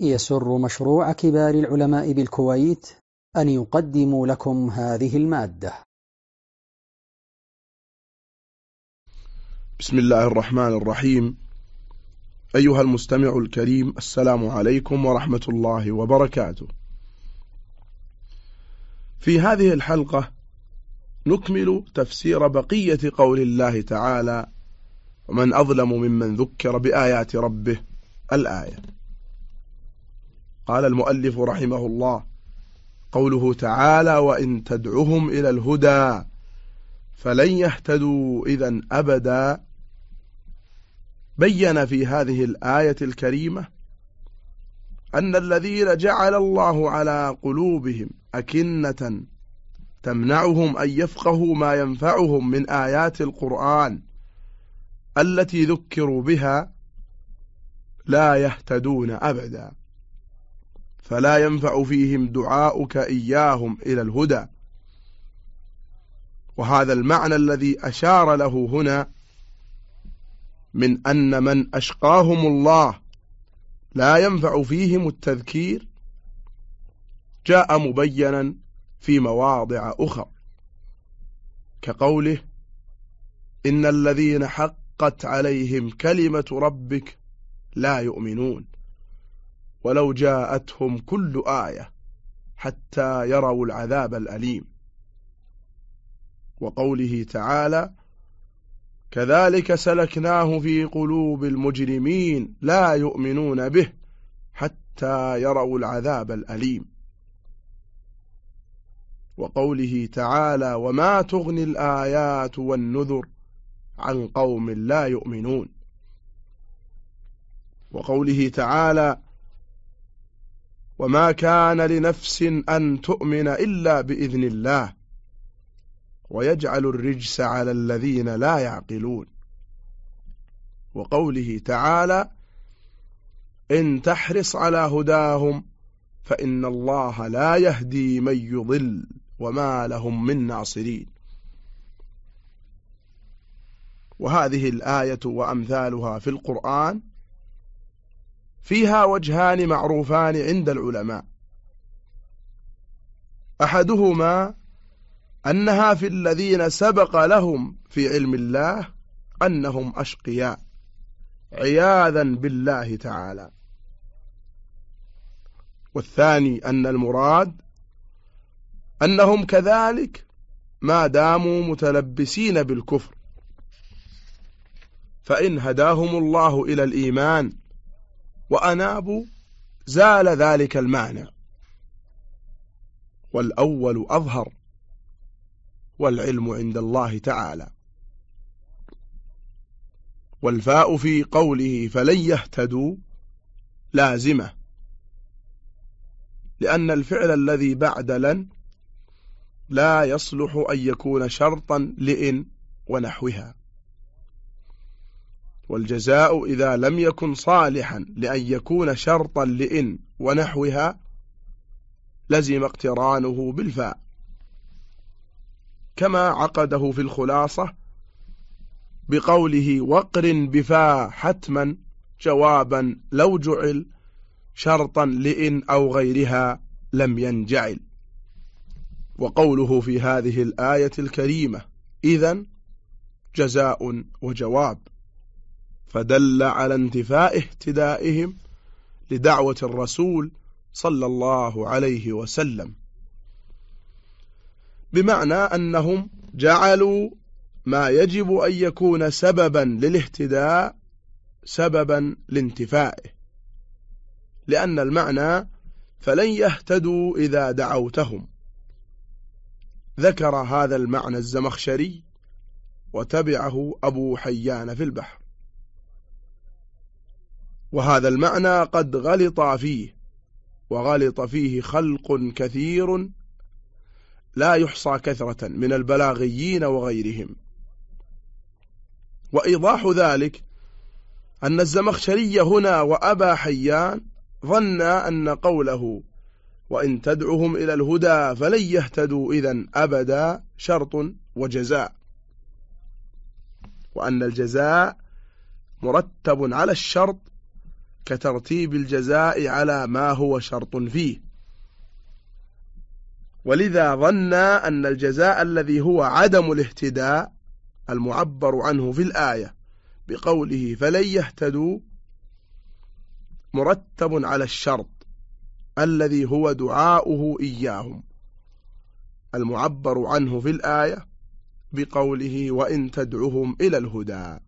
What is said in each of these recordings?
يسر مشروع كبار العلماء بالكويت أن يقدم لكم هذه المادة. بسم الله الرحمن الرحيم. أيها المستمع الكريم السلام عليكم ورحمة الله وبركاته. في هذه الحلقة نكمل تفسير بقية قول الله تعالى ومن أظلم ممن ذكر بآيات ربه الآية. قال المؤلف رحمه الله قوله تعالى وإن تدعهم إلى الهدى فلن يهتدوا إذا أبدا. بين في هذه الآية الكريمة أن الذين جعل الله على قلوبهم أكنة تمنعهم أن يفقهوا ما ينفعهم من آيات القرآن التي ذكروا بها لا يهتدون أبدا. فلا ينفع فيهم دعاؤك إياهم إلى الهدى. وهذا المعنى الذي أشار له هنا من أن من أشقاهم الله لا ينفع فيهم التذكير جاء مبينا في مواضع أخرى كقوله إن الذين حقت عليهم كلمة ربك لا يؤمنون. ولو جاءتهم كل آية حتى يروا العذاب الأليم. وقوله تعالى كذلك سلكناه في قلوب المجرمين لا يؤمنون به حتى يروا العذاب الأليم. وقوله تعالى وما تغني الآيات والنذر عن قوم لا يؤمنون. وقوله تعالى وما كان لنفس أن تؤمن إلا بإذن الله ويجعل الرجس على الذين لا يعقلون وقوله تعالى إن تحرص على هداهم فإن الله لا يهدي من يضل وما لهم من ناصرين وهذه الآية وأمثالها في القرآن فيها وجهان معروفان عند العلماء. أحدهما أنها في الذين سبق لهم في علم الله أنهم أشقياء عياذا بالله تعالى. والثاني أن المراد أنهم كذلك ما داموا متلبسين بالكفر فإن هداهم الله إلى الإيمان وأنابوا زال ذلك المعنى والأول أظهر والعلم عند الله تعالى. والفاء في قوله فلن يهتدوا لازمة. لأن الفعل الذي بعد لن لا يصلح أن يكون شرطا لإن ونحوها. والجزاء إذا لم يكن صالحا لأن يكون شرطا لإن ونحوها لزم اقترانه بالفاء. كما عقده في الخلاصة بقوله وقر بفاء حتما جوابا لو جعل شرطا لإن أو غيرها لم ينجعل. وقوله في هذه الآية الكريمة إذا جزاء وجواب. فدل على انتفاء اهتدائهم لدعوة الرسول صلى الله عليه وسلم. بمعنى أنهم جعلوا ما يجب أن يكون سببا للاهتداء سببا لانتفائه لأن المعنى فلن يهتدوا إذا دعوتهم. ذكر هذا المعنى الزمخشري وتبعه أبو حيان في البحر. وهذا المعنى قد غلط فيه وغلط فيه خلق كثير لا يحصى كثرة من البلاغيين وغيرهم. وإيضاح ذلك أن الزمخشري هنا وأبا حيان ظن أن قوله وإن تدعهم إلى الهدى فلن يهتدوا إذا أبدا شرط وجزاء وأن الجزاء مرتب على الشرط كترتيب الجزاء على ما هو شرط فيه. ولذا ظن أن الجزاء الذي هو عدم الاهتداء المعبر عنه في الآية بقوله فلن يهتدوا مرتب على الشرط الذي هو دعاؤه إياهم المعبر عنه في الآية بقوله وإن تدعهم إلى الهدى.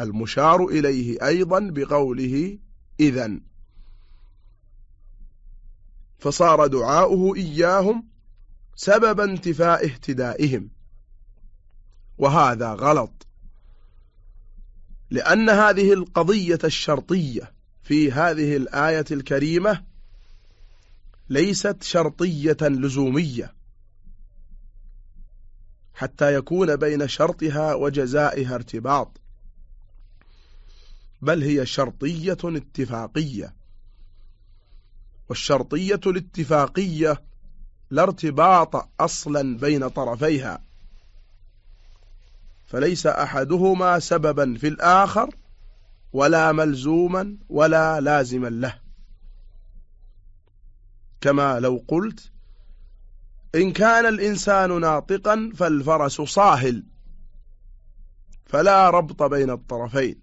المشار إليه أيضا بقوله إذن. فصار دعاؤه إياهم سبب انتفاء اهتدائهم. وهذا غلط. لأن هذه القضية الشرطية في هذه الآية الكريمة ليست شرطية لزومية. حتى يكون بين شرطها وجزائها ارتباط. بل هي شرطية اتفاقية. والشرطية الاتفاقية لا ارتباط أصلا بين طرفيها فليس أحدهما سببا في الآخر ولا ملزوما ولا لازما له. كما لو قلت إن كان الإنسان ناطقا فالفرس صاهل فلا ربط بين الطرفين.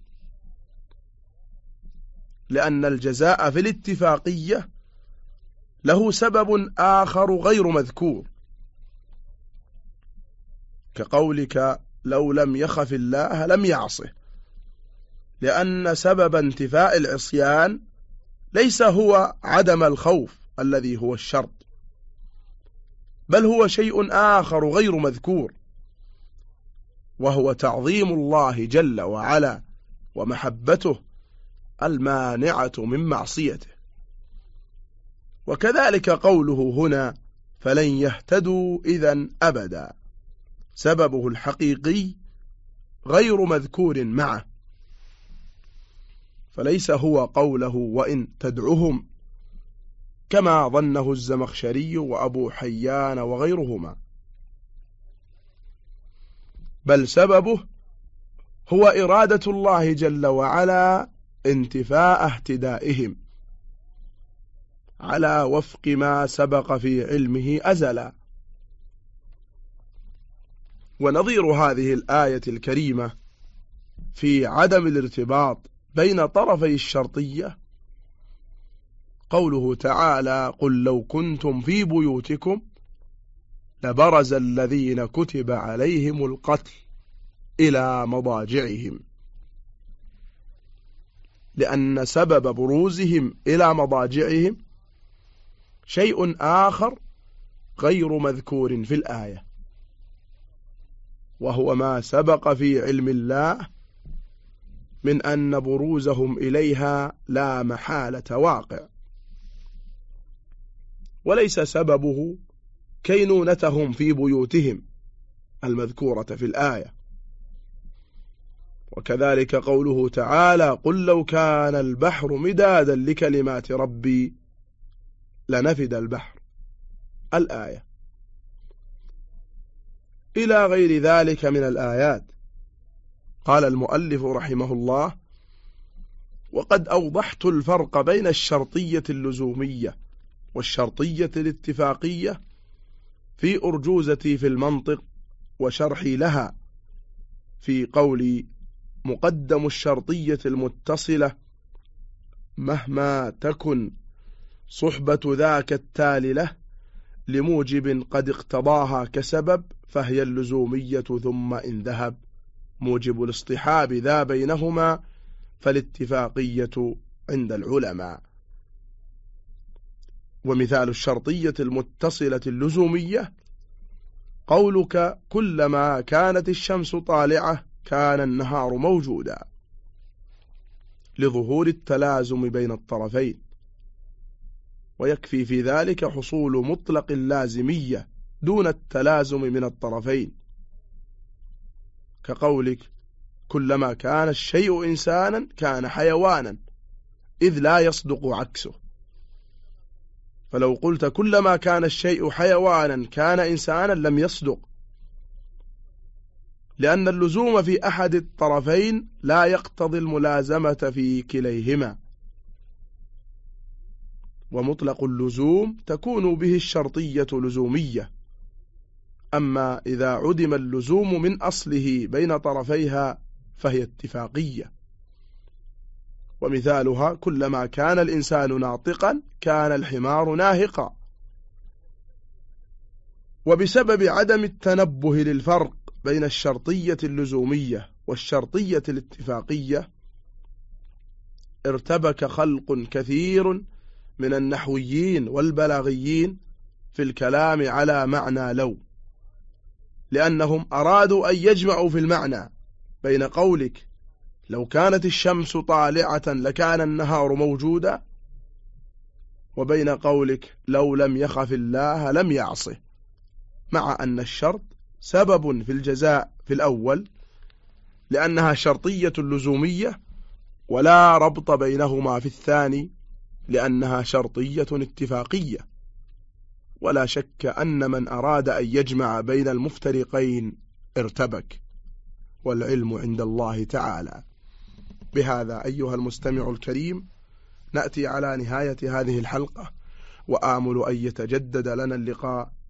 لأن الجزاء في الاتفاقية له سبب آخر غير مذكور. كقولك لو لم يخف الله لم يعصه. لأن سبب انتفاء العصيان ليس هو عدم الخوف الذي هو الشرط بل هو شيء آخر غير مذكور وهو تعظيم الله جل وعلا ومحبته المانعة من معصيته. وكذلك قوله هنا فلن يهتدوا إذا أبدا. سببه الحقيقي غير مذكور معه. فليس هو قوله وإن تدعهم كما ظنه الزمخشري وأبو حيان وغيرهما. بل سببه هو إرادة الله جل وعلا انتفاء اهتدائهم على وفق ما سبق في علمه أزلا. ونظير هذه الآية الكريمة في عدم الارتباط بين طرفي الشرطية. قوله تعالى قل لو كنتم في بيوتكم لبرز الذين كتب عليهم القتل إلى مضاجعهم. لأن سبب بروزهم إلى مضاجعهم شيء آخر غير مذكور في الآية وهو ما سبق في علم الله من أن بروزهم إليها لا محالة واقع. وليس سببه كينونتهم في بيوتهم المذكورة في الآية. وكذلك قوله تعالى قل لو كان البحر مدادا لكلمات ربي لنفد البحر. الآية. إلى غير ذلك من الآيات. قال المؤلف رحمه الله وقد أوضحت الفرق بين الشرطية اللزومية والشرطية الاتفاقية في أرجوزتي في المنطق وشرحي لها في قولي مقدم الشرطية المتصلة مهما تكن صحبة ذاك التالي له لموجب قد اقتضاها كسبب فهي اللزومية ثم إن ذهب. موجب الاصطحاب ذا بينهما فالاتفاقية عند العلماء. ومثال الشرطية المتصلة اللزومية قولك كلما كانت الشمس طالعة كان النهار موجودا لظهور التلازم بين الطرفين. ويكفي في ذلك حصول مطلق اللازمية دون التلازم من الطرفين. كقولك كلما كان الشيء إنسانا كان حيوانا إذ لا يصدق عكسه. فلو قلت كلما كان الشيء حيوانا كان إنسانا لم يصدق. لأن اللزوم في أحد الطرفين لا يقتضي الملازمة في كليهما. ومطلق اللزوم تكون به الشرطية لزومية. أما إذا عدم اللزوم من أصله بين طرفيها فهي اتفاقية. ومثالها كلما كان الإنسان ناطقا كان الحمار ناهقا. وبسبب عدم التنبه للفرق بين الشرطية اللزومية والشرطية الاتفاقية ارتبك خلق كثير من النحويين والبلاغيين في الكلام على معنى لو لأنهم أرادوا أن يجمعوا في المعنى بين قولك لو كانت الشمس طالعة لكان النهار موجودا وبين قولك لو لم يخف الله لم يعصه مع أن الشرط سبب في الجزاء في الأول لأنها شرطية لزومية ولا ربط بينهما في الثاني لأنها شرطية اتفاقية. ولا شك أن من أراد أن يجمع بين المفترقين ارتبك والعلم عند الله تعالى. بهذا أيها المستمع الكريم نأتي على نهاية هذه الحلقة وآمل أن يتجدد لنا اللقاء